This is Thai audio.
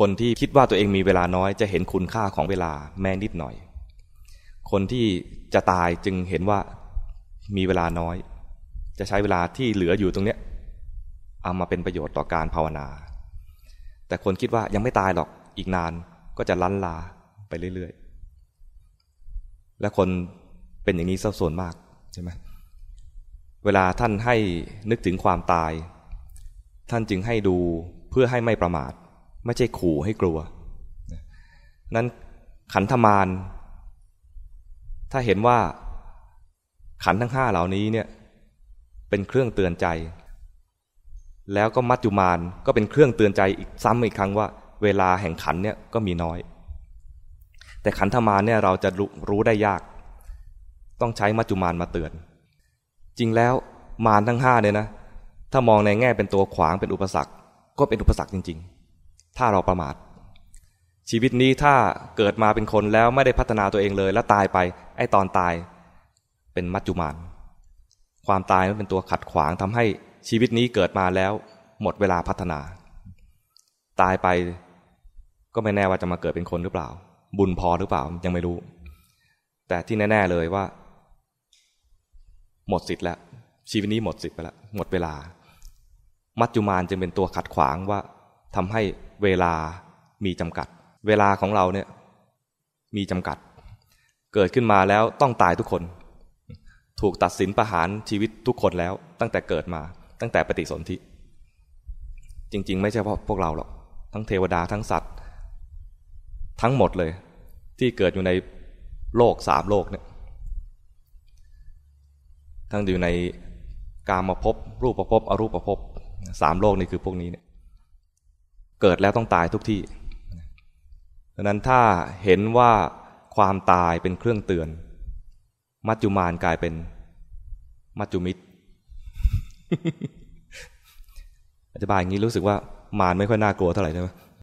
คนที่คิดว่าตัวเองมีเวลาน้อย จะเห็นคุณค่าของเวลาแม้นิดหน่อย คนที่จะตายจึงเห็นว่ามีเวลาน้อย จะใช้เวลาที่เหลืออยู่ตรงเนี้ยเอามาเป็นประโยชน์ต่อการภาวนา แต่คนคิดว่ายังไม่ตายหรอกอีกนานก็จะลั้นลาไปเรื่อยๆ และคนเป็นอย่างนี้ซะส่วนมากใช่ไหมเวลาท่านให้นึกถึงความตาย ท่านจึงให้ดูเพื่อให้ไม่ประมาท ไม่ใช่ขู่ให้กลัวนั้นขันธมารถ้าเห็นว่าขันทั้งห้าเหล่านี้เนี่ยเป็นเครื่องเตือนใจ แล้วก็มัจจุมานก็เป็นเครื่องเตือนใจอีกซ้ำอีกครั้งว่า เวลาแห่งขันเนี่ยก็มีน้อย แต่ขันธมารเนี่ยเราจะรู้ได้ยาก ต้องใช้มัจจุมานมาเตือน จริงแล้วมารทั้งห้าเนี่ยนะถ้ามองในแง่เป็นตัวขวางเป็นอุปสรรค ก็เป็นอุปสรรคจริง ถ้าเราประมาท ชีวิตนี้ถ้าเกิดมาเป็นคนแล้วไม่ได้พัฒนาตัวเองเลย แล้วตายไป ไอ้ตอนตาย เป็นมัจจุมานความตายมันเป็นตัวขัดขวางทำให้ชีวิตนี้เกิดมาแล้ว หมดเวลาพัฒนา ตายไปก็ไม่แน่ว่าจะมาเกิดเป็นคนหรือเปล่า บุญพอหรือเปล่ายังไม่รู้ แต่ที่แน่ ๆเลยว่า หมดสิทธิ์แล้วชีวิตนี้หมดสิทธิ์ไปแล้วหมดเวลา มัจจุมานจึงเป็นตัวขัดขวางว่า ทำให้เวลามีจำกัด เวลาของเราเนี่ยมีจำกัด เกิดขึ้นมาแล้วต้องตายทุกคน ถูกตัดสินประหารชีวิตทุกคนแล้ว ตั้งแต่เกิดมา ตั้งแต่ปฏิสนธิ จริง ๆ ไม่ใช่เพราะพวกเราหรอก ทั้งเทวดาทั้งสัตว์ ทั้งหมดเลย ที่เกิดอยู่ในโลกสามโลกเนี่ยทั้งอยู่ในกามภพรูปภพอรูปภพสามโลกนี่คือพวกนี้เนี่ย เกิดแล้วต้องตายทุกที่ดังนั้นถ้าเห็นว่าความตายเป็นเครื่องเตือน มัจจุมานกลายเป็นมัจจุมิตรอธิบายอย่างนี้รู้สึกว่ามารไม่ค่อยน่ากลัวเท่าไหร่ใช่ไหม